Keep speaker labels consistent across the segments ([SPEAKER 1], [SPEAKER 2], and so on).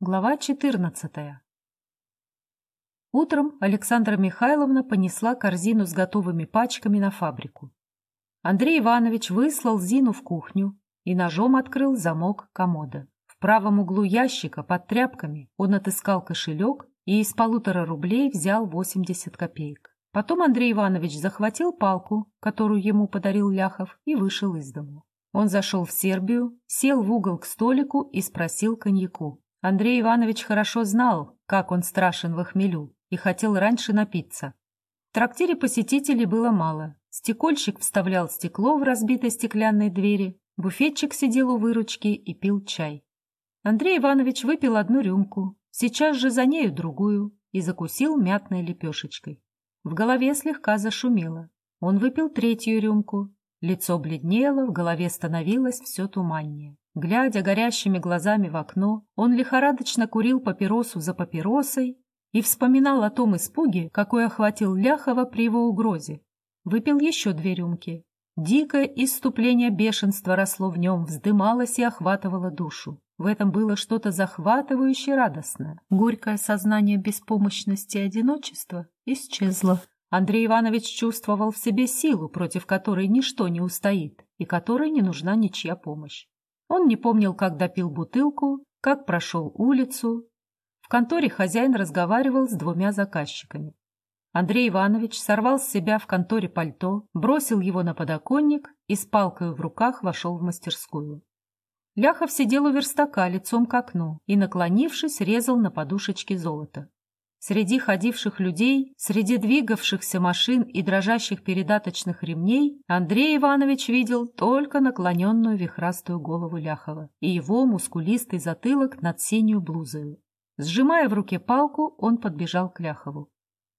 [SPEAKER 1] Глава 14. Утром Александра Михайловна понесла корзину с готовыми пачками на фабрику. Андрей Иванович выслал Зину в кухню и ножом открыл замок комода. В правом углу ящика под тряпками он отыскал кошелек и из полутора рублей взял 80 копеек. Потом Андрей Иванович захватил палку, которую ему подарил Ляхов, и вышел из дому. Он зашел в Сербию, сел в угол к столику и спросил коньяку. Андрей Иванович хорошо знал, как он страшен в хмелю, и хотел раньше напиться. В трактире посетителей было мало. Стекольщик вставлял стекло в разбитой стеклянной двери, буфетчик сидел у выручки и пил чай. Андрей Иванович выпил одну рюмку, сейчас же за нею другую, и закусил мятной лепешечкой. В голове слегка зашумело. Он выпил третью рюмку. Лицо бледнело, в голове становилось все туманнее. Глядя горящими глазами в окно, он лихорадочно курил папиросу за папиросой и вспоминал о том испуге, какой охватил Ляхова при его угрозе. Выпил еще две рюмки. Дикое иступление бешенства росло в нем, вздымалось и охватывало душу. В этом было что-то захватывающе радостное. Горькое сознание беспомощности и одиночества исчезло. Андрей Иванович чувствовал в себе силу, против которой ничто не устоит и которой не нужна ничья помощь. Он не помнил, как допил бутылку, как прошел улицу. В конторе хозяин разговаривал с двумя заказчиками. Андрей Иванович сорвал с себя в конторе пальто, бросил его на подоконник и с палкой в руках вошел в мастерскую. Ляхов сидел у верстака лицом к окну и, наклонившись, резал на подушечке золото. Среди ходивших людей, среди двигавшихся машин и дрожащих передаточных ремней Андрей Иванович видел только наклоненную вихрастую голову Ляхова и его мускулистый затылок над синюю блузою. Сжимая в руке палку, он подбежал к Ляхову.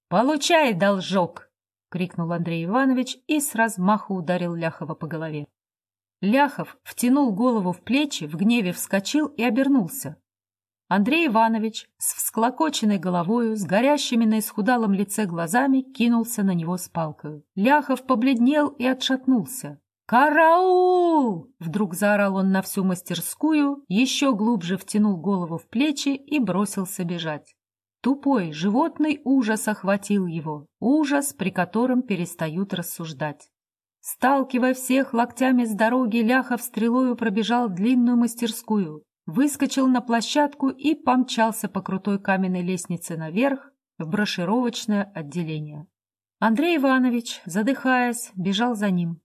[SPEAKER 1] «Получай должок!» — крикнул Андрей Иванович и с размаху ударил Ляхова по голове. Ляхов втянул голову в плечи, в гневе вскочил и обернулся. Андрей Иванович с всклокоченной головою, с горящими на исхудалом лице глазами, кинулся на него с палкой. Ляхов побледнел и отшатнулся. «Караул!» — вдруг заорал он на всю мастерскую, еще глубже втянул голову в плечи и бросился бежать. Тупой, животный ужас охватил его, ужас, при котором перестают рассуждать. Сталкивая всех локтями с дороги, Ляхов стрелою пробежал длинную мастерскую, выскочил на площадку и помчался по крутой каменной лестнице наверх в брошировочное отделение. Андрей Иванович, задыхаясь, бежал за ним.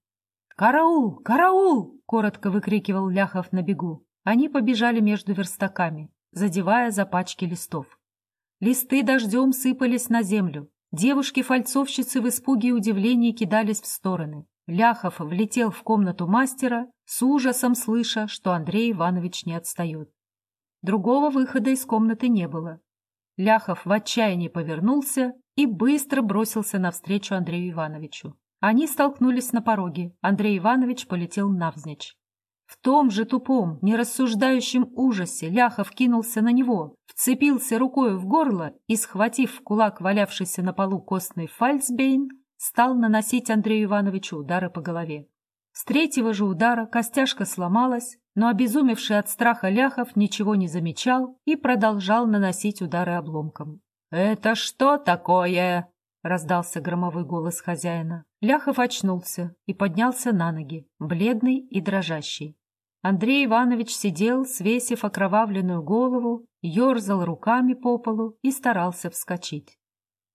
[SPEAKER 1] «Караул! Караул!» — коротко выкрикивал Ляхов на бегу. Они побежали между верстаками, задевая за пачки листов. Листы дождем сыпались на землю. Девушки-фальцовщицы в испуге и удивлении кидались в стороны. Ляхов влетел в комнату мастера, с ужасом слыша, что Андрей Иванович не отстает. Другого выхода из комнаты не было. Ляхов в отчаянии повернулся и быстро бросился навстречу Андрею Ивановичу. Они столкнулись на пороге. Андрей Иванович полетел навзничь. В том же тупом, нерассуждающем ужасе Ляхов кинулся на него, вцепился рукой в горло и, схватив в кулак валявшийся на полу костный фальцбейн, стал наносить Андрею Ивановичу удары по голове. С третьего же удара костяшка сломалась, но обезумевший от страха Ляхов ничего не замечал и продолжал наносить удары обломком. «Это что такое?» — раздался громовой голос хозяина. Ляхов очнулся и поднялся на ноги, бледный и дрожащий. Андрей Иванович сидел, свесив окровавленную голову, ерзал руками по полу и старался вскочить.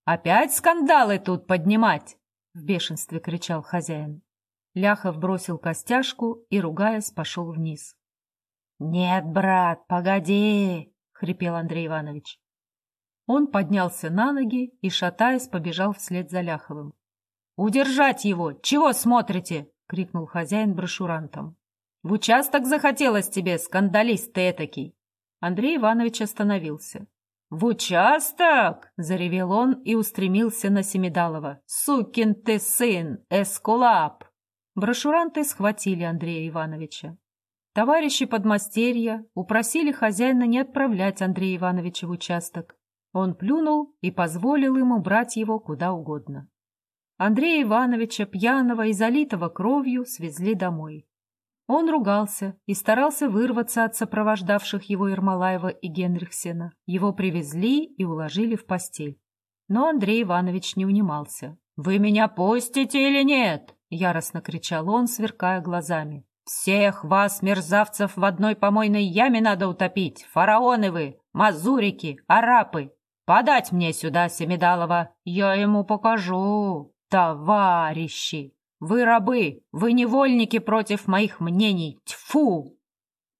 [SPEAKER 1] «Опять скандалы тут поднимать!» — в бешенстве кричал хозяин. Ляхов бросил костяшку и, ругаясь, пошел вниз. «Нет, брат, погоди!» — хрипел Андрей Иванович. Он поднялся на ноги и, шатаясь, побежал вслед за Ляховым. «Удержать его! Чего смотрите?» — крикнул хозяин брошюрантом. «В участок захотелось тебе, скандалист ты этакий!» Андрей Иванович остановился. «В участок!» — заревел он и устремился на Семидалова. «Сукин ты сын! Эскулап!» Брошюранты схватили Андрея Ивановича. Товарищи подмастерья упросили хозяина не отправлять Андрея Ивановича в участок. Он плюнул и позволил ему брать его куда угодно. Андрея Ивановича, пьяного и залитого кровью, свезли домой. Он ругался и старался вырваться от сопровождавших его Ермолаева и Генрихсена. Его привезли и уложили в постель. Но Андрей Иванович не унимался. «Вы меня пустите или нет?» — яростно кричал он, сверкая глазами. «Всех вас, мерзавцев, в одной помойной яме надо утопить! Фараоны вы, мазурики, арапы! Подать мне сюда Семидалова! Я ему покажу! Товарищи!» Вы рабы, вы невольники против моих мнений. Тьфу!»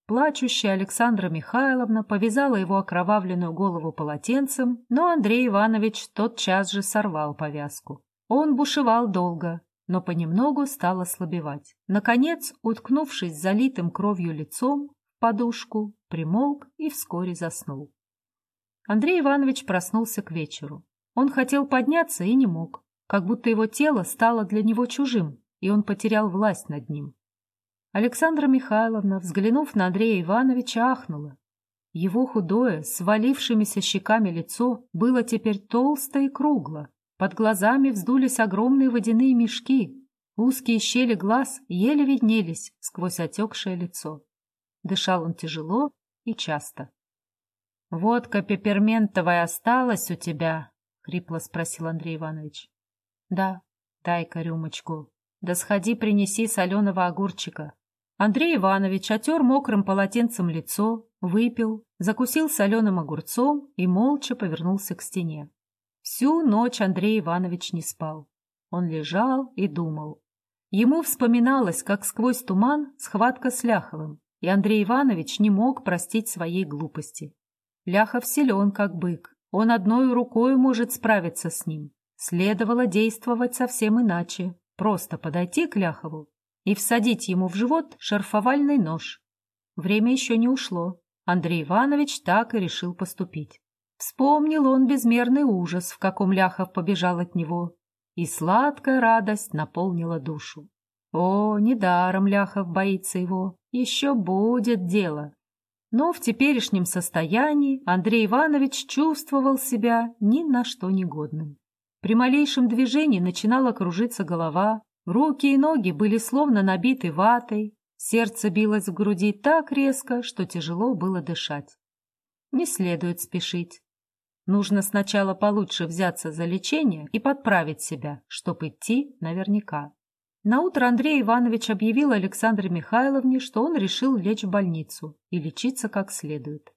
[SPEAKER 1] Плачущая Александра Михайловна повязала его окровавленную голову полотенцем, но Андрей Иванович тотчас же сорвал повязку. Он бушевал долго, но понемногу стал ослабевать. Наконец, уткнувшись залитым кровью лицом в подушку, примолк и вскоре заснул. Андрей Иванович проснулся к вечеру. Он хотел подняться и не мог как будто его тело стало для него чужим, и он потерял власть над ним. Александра Михайловна, взглянув на Андрея Ивановича, ахнула. Его худое, свалившимися щеками лицо было теперь толсто и кругло. Под глазами вздулись огромные водяные мешки. Узкие щели глаз еле виднелись сквозь отекшее лицо. Дышал он тяжело и часто. — Водка пепперментовая осталась у тебя? — хрипло спросил Андрей Иванович. Да, дай-ка рюмочку. Да сходи принеси соленого огурчика. Андрей Иванович отер мокрым полотенцем лицо, выпил, закусил соленым огурцом и молча повернулся к стене. Всю ночь Андрей Иванович не спал. Он лежал и думал. Ему вспоминалось, как сквозь туман схватка с Ляховым, и Андрей Иванович не мог простить своей глупости. Ляхов силен, как бык. Он одной рукой может справиться с ним. Следовало действовать совсем иначе. Просто подойти к Ляхову и всадить ему в живот шарфовальный нож. Время еще не ушло. Андрей Иванович так и решил поступить. Вспомнил он безмерный ужас, в каком Ляхов побежал от него, и сладкая радость наполнила душу. О, недаром Ляхов боится его, еще будет дело. Но в теперешнем состоянии Андрей Иванович чувствовал себя ни на что негодным. При малейшем движении начинала кружиться голова, руки и ноги были словно набиты ватой, сердце билось в груди так резко, что тяжело было дышать. Не следует спешить. Нужно сначала получше взяться за лечение и подправить себя, чтобы идти наверняка. Наутро Андрей Иванович объявил Александре Михайловне, что он решил лечь в больницу и лечиться как следует.